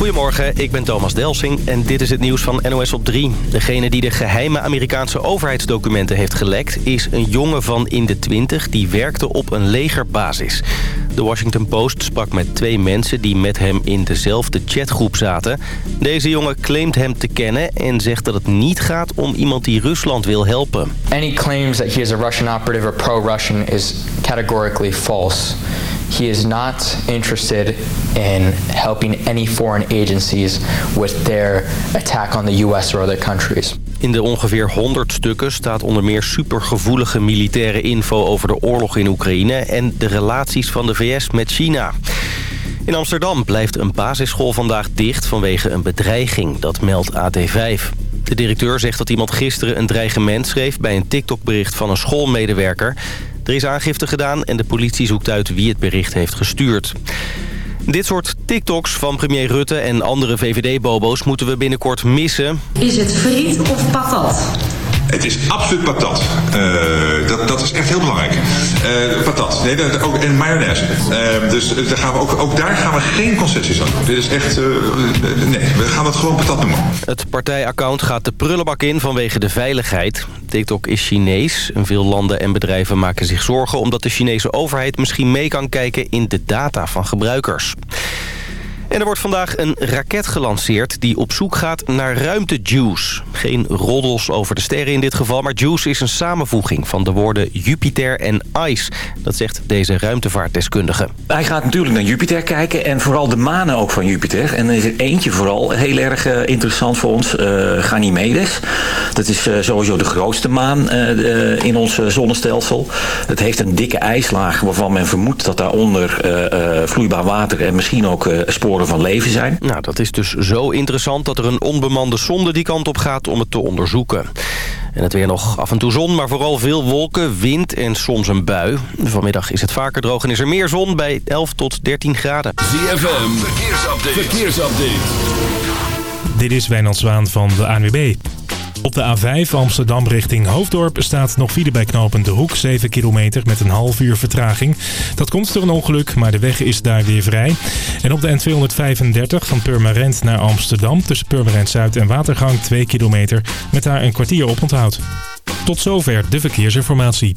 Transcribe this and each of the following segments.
Goedemorgen, ik ben Thomas Delsing en dit is het nieuws van NOS op 3. Degene die de geheime Amerikaanse overheidsdocumenten heeft gelekt... is een jongen van in de 20 die werkte op een legerbasis. De Washington Post sprak met twee mensen die met hem in dezelfde chatgroep zaten. Deze jongen claimt hem te kennen en zegt dat het niet gaat om iemand die Rusland wil helpen. Any claims that he is a Russian operative or pro-Russian is categorically false. He is not interested in helping any foreign agencies with their attack on the US or other countries. In de ongeveer 100 stukken staat onder meer supergevoelige militaire info over de oorlog in Oekraïne en de relaties van de VS met China. In Amsterdam blijft een basisschool vandaag dicht vanwege een bedreiging, dat meldt AT5. De directeur zegt dat iemand gisteren een dreigement schreef bij een TikTok-bericht van een schoolmedewerker. Er is aangifte gedaan en de politie zoekt uit wie het bericht heeft gestuurd. Dit soort TikToks van premier Rutte en andere VVD-bobo's moeten we binnenkort missen. Is het friet of patat? Het is absoluut patat. Uh, dat, dat is echt heel belangrijk. Uh, patat. Nee, dat, ook, en mayonaise. Uh, dus daar gaan we ook, ook daar gaan we geen concessies aan Dit is echt... nee, we gaan het gewoon patat noemen. Het partijaccount gaat de prullenbak in vanwege de veiligheid. TikTok is Chinees. Veel landen en bedrijven maken zich zorgen... omdat de Chinese overheid misschien mee kan kijken in de data van gebruikers. En er wordt vandaag een raket gelanceerd die op zoek gaat naar ruimtejuice. Geen roddels over de sterren in dit geval, maar juice is een samenvoeging van de woorden Jupiter en Ice. Dat zegt deze ruimtevaartdeskundige. Hij gaat natuurlijk naar Jupiter kijken en vooral de manen ook van Jupiter. En er is er eentje vooral heel erg uh, interessant voor ons, uh, Ganymedes. Dat is uh, sowieso de grootste maan in ons zonnestelsel. Het heeft een dikke ijslaag waarvan men vermoedt dat daaronder vloeibaar water en misschien ook sporen van leven zijn. Nou, dat is dus zo interessant dat er een onbemande sonde die kant op gaat om het te onderzoeken. En het weer nog af en toe zon, maar vooral veel wolken, wind en soms een bui. Vanmiddag is het vaker droog en is er meer zon bij 11 tot 13 graden. ZFM, verkeersupdate. verkeersupdate. Dit is Wijnand Zwaan van de ANWB. Op de A5 Amsterdam richting Hoofddorp staat nog file bij De Hoek. 7 kilometer met een half uur vertraging. Dat komt door een ongeluk, maar de weg is daar weer vrij. En op de N235 van Purmerend naar Amsterdam... tussen Purmerend Zuid en Watergang 2 kilometer... met daar een kwartier op onthoud. Tot zover de verkeersinformatie.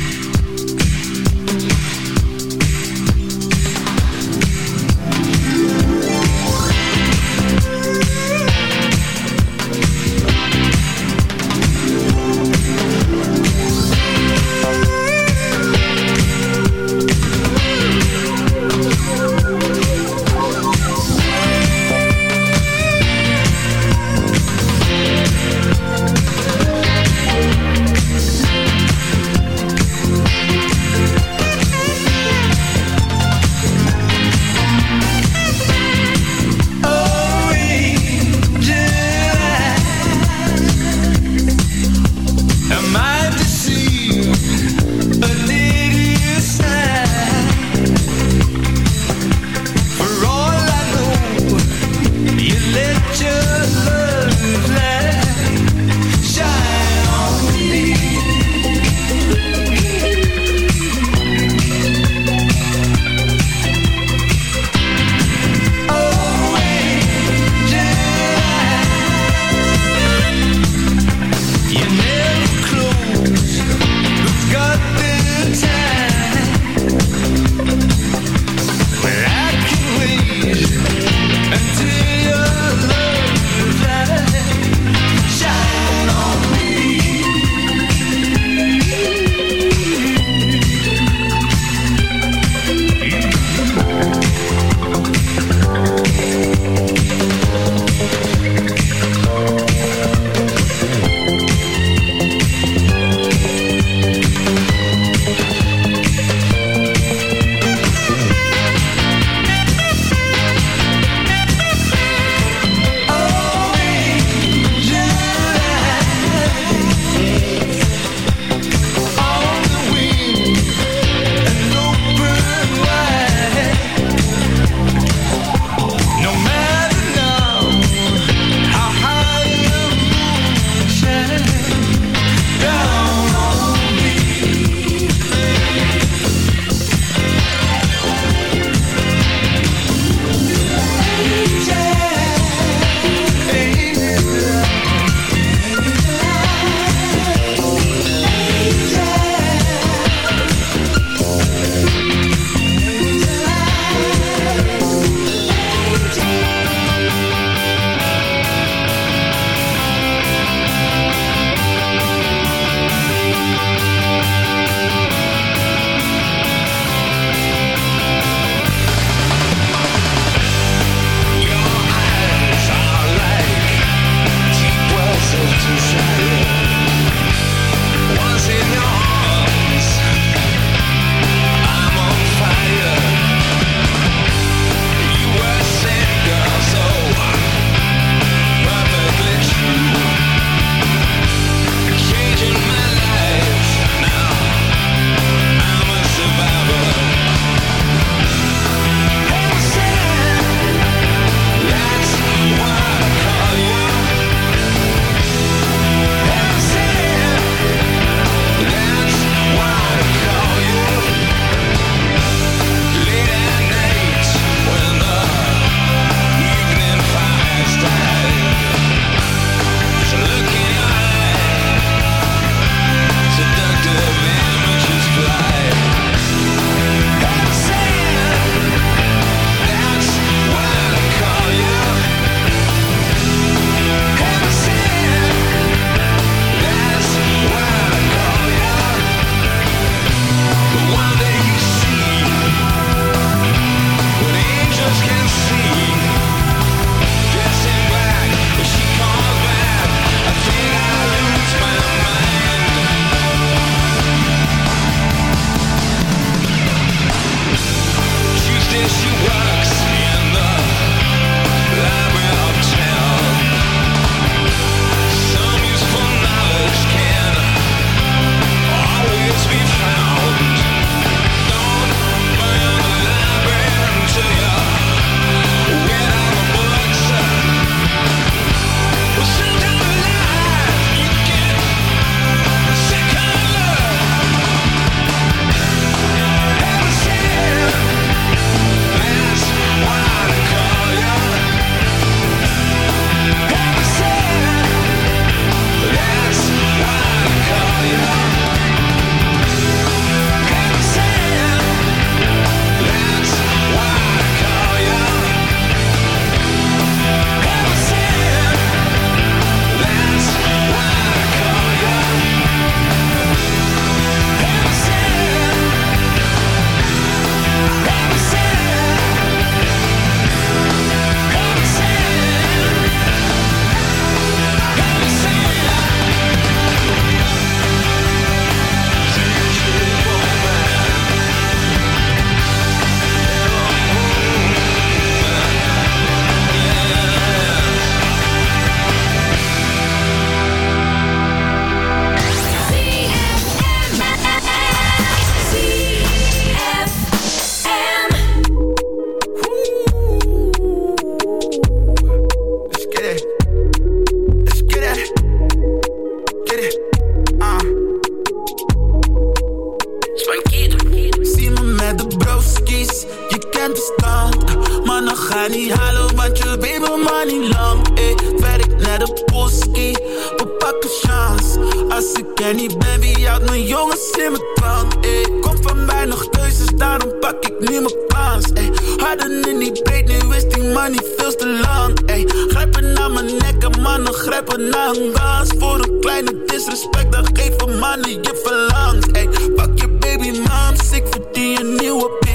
Ga niet halen, want je weet maar niet lang. Eh, werk naar de boski, we pakken chance. Als ik er niet ben, wie houdt mijn jongens in mijn dwang? Eh, kom van mij nog keuzes, daarom pak ik nu mijn kans. Eh, harder in die breed, nu is die money veel te lang. Eh, grijpen naar mijn nek en mannen grijpen naar een gas. Voor een kleine disrespect, dan geven mannen je verlangt. Eh, pak je baby moms, ik verdien een nieuwe bitch.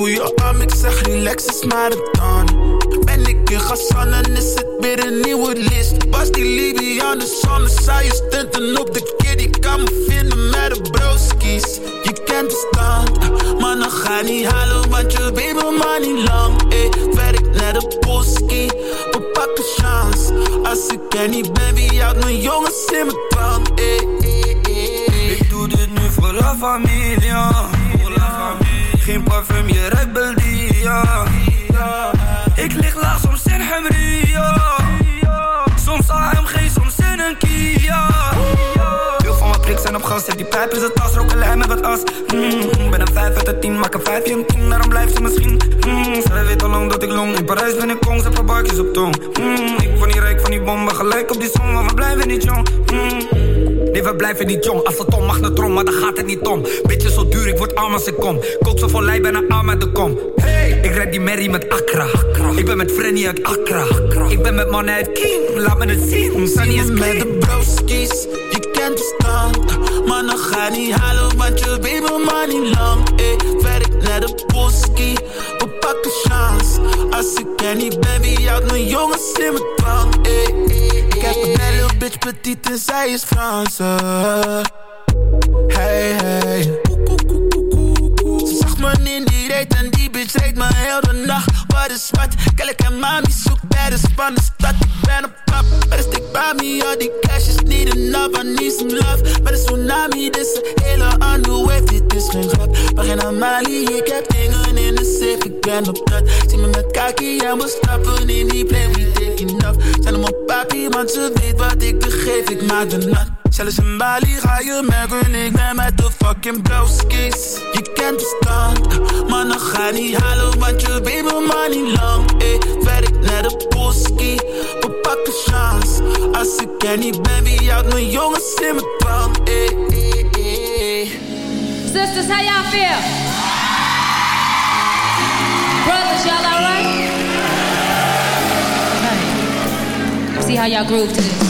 Doe je arm, ik zeg relax is maar een dan. Ben ik in Gassan, dan is het weer een nieuwe list. Was die Libian de zon, saaie stunten op de kid. Die kan me vinden met de broskies. Je kent de stand, maar dan ga niet halen, want je weet me maar niet lang. Ey, werk naar de boski, we pakken chance. Als ik er niet ben, wie houdt mijn jongens in mijn dwang? Ey. Ik doe dit nu voor la familia. Geen parfum, je ruikt Beldia. Ik lig laag soms in Hemria. Soms AMG, soms in een Kia. Veel van mijn priks zijn op gas, zet die pijp in zijn tas, roken lijn met wat as. Mm, ben een 5 uit de 10, maak een 5 in 10, daarom blijft ze misschien. Mm, zij weet al lang dat ik long, in Parijs ben ik kong, zet paar barkjes op tong. Mm, ik van die rijk van die bommen, gelijk op die song, maar we blijven niet jong. Nee, we blijven niet jong. Als het om mag naar trom, maar dan gaat het niet om. Beetje zo duur, ik word arm als ik kom. Kook zo van lijn, bijna arm uit de kom. Hey, ik rijd die Mary met Accra. Ik ben met Frenny uit Accra. Ik ben met mannen uit King, laat me het zien. Sunny is met de broskies, je kent de stand. Maar dan ga niet halen, want je weet maar niet lang. Eh, werk naar de boski, we pakken chance. Als ik er niet ben, wie houdt mijn jongens in mijn eh, eh. Ik heb een bitch, petite en zij is Franse. Hey, hey. Ze zag me in die reet en die bitch reed me heel de nacht. Wat is wat? Kijk en mami zoekt bij de de stad. Ik ben op pap, maar de stick bij me. Al die cash is niet enough, I need some love. Maar de tsunami, dit is een hele andere wave. Dit is geen grap, maar geen Amali. Ik heb dingen in de safe, ik ben op dat. Zie me met kaki en we stappen in die plane. We take enough. Zijn hem op papi, want ze weet wat ik begeef. Ik maak de nat. Zelfs in Bali ga je merken, ik ben met de fucking broskies. Je kent de stand, maar dan ga niet halen, want je weet me niet lang. Eh, werk naar de boski, we pakken chance. Als ik er niet ben, wie houdt mijn jongens in mijn? Eh, eh, eh. Sisters, how y'all feel? Brothers, y'all alright? Okay. See how y'all groove to this.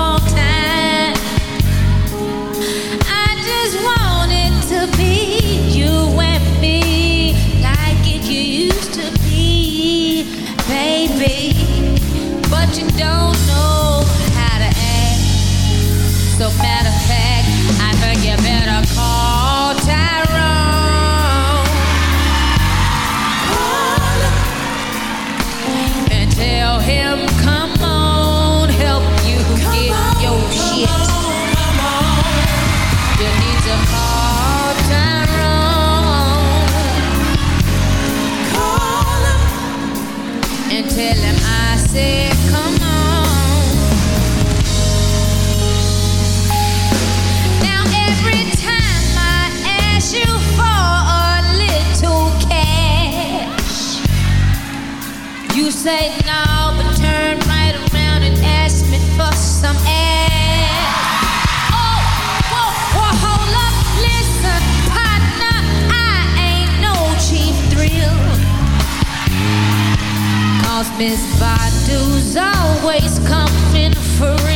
Miss Badu's always coming for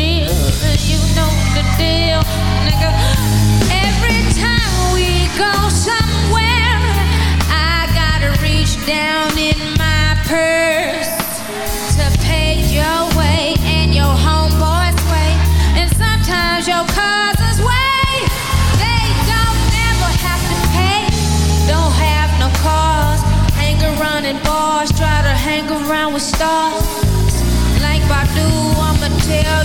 stars. Like I do, I'ma tell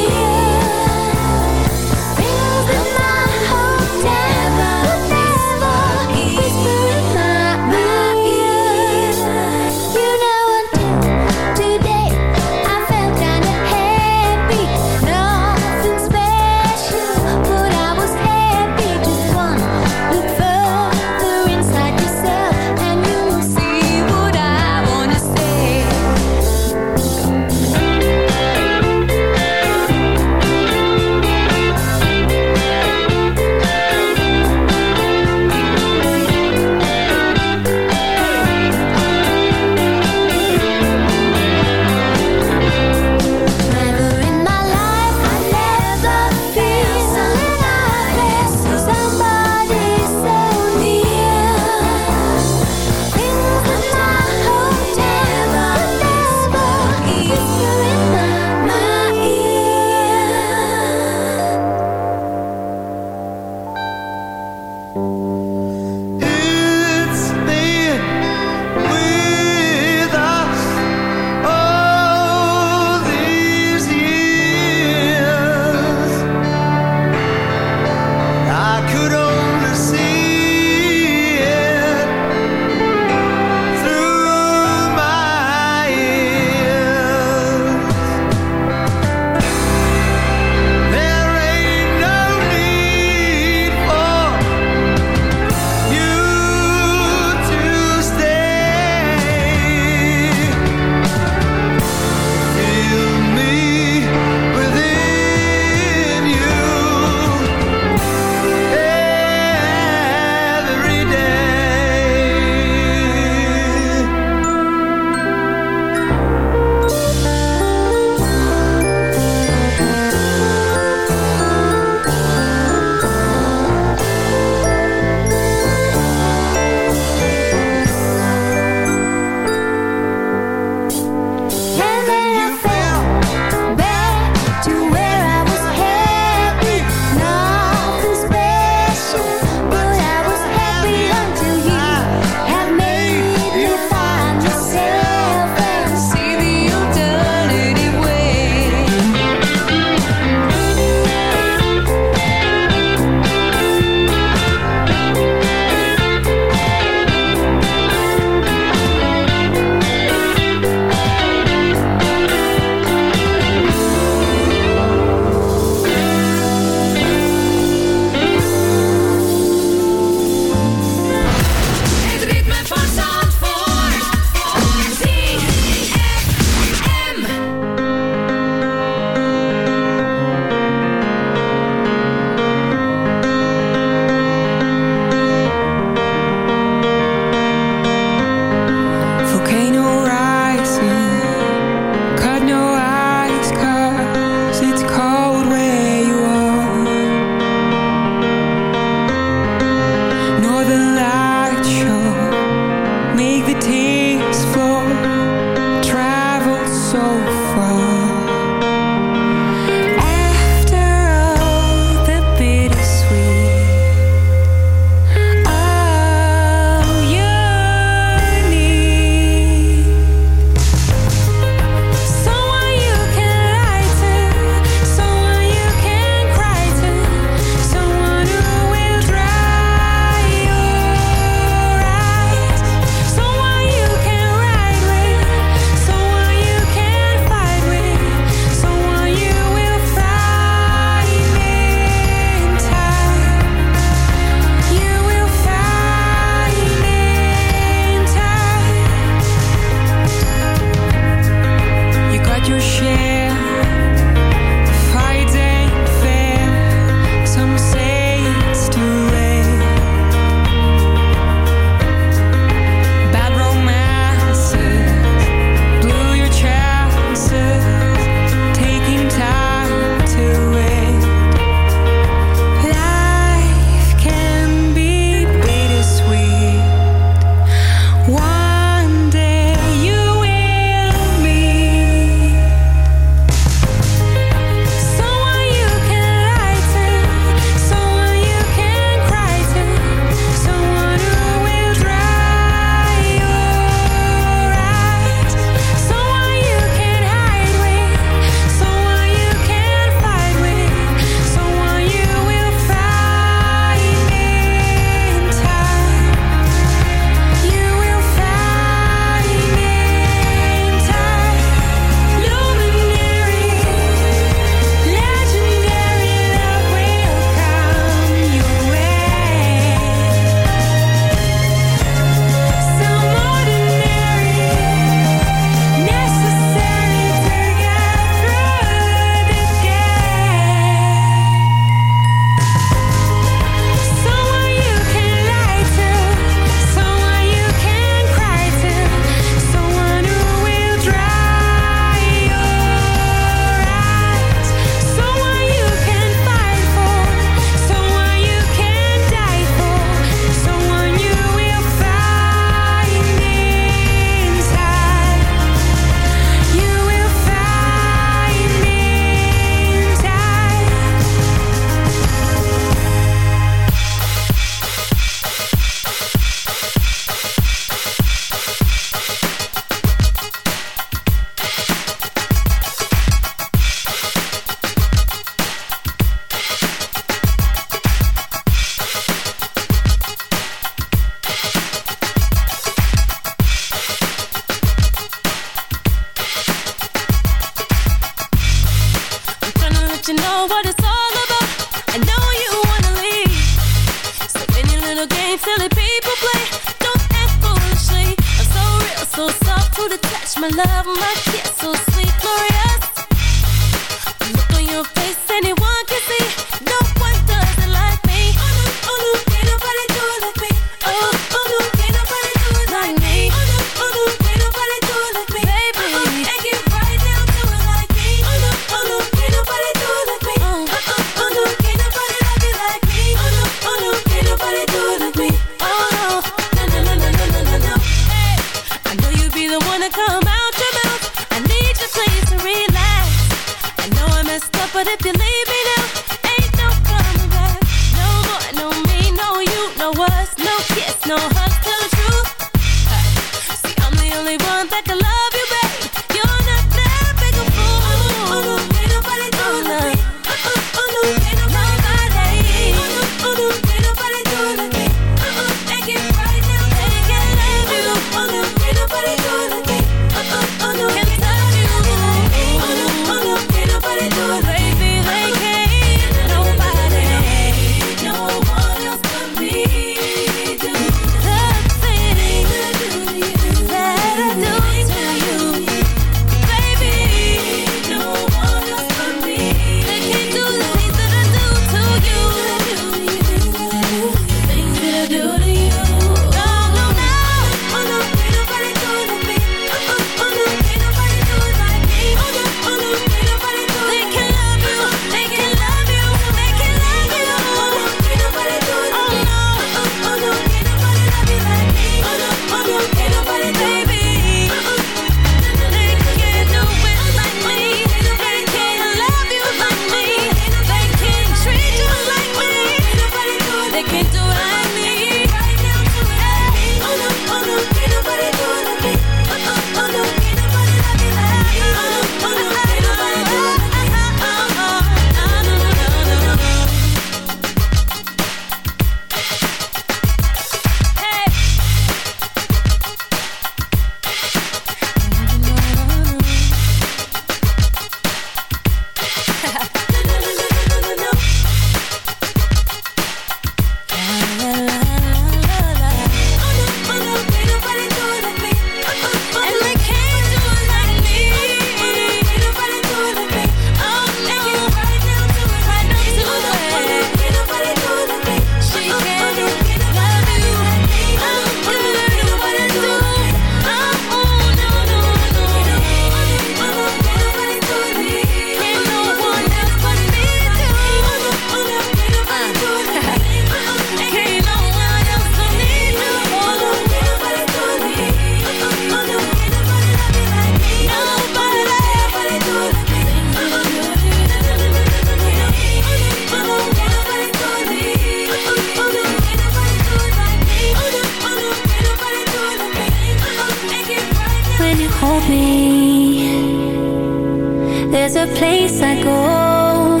There's a place I go,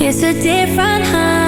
it's a different high.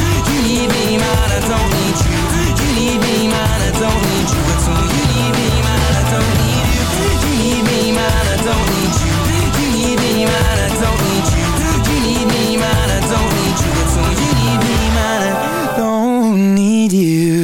you. Need me I don't need you You need me I don't need you. You need me I don't need you. You need me I don't need you. You need me I don't need you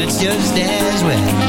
it's just as well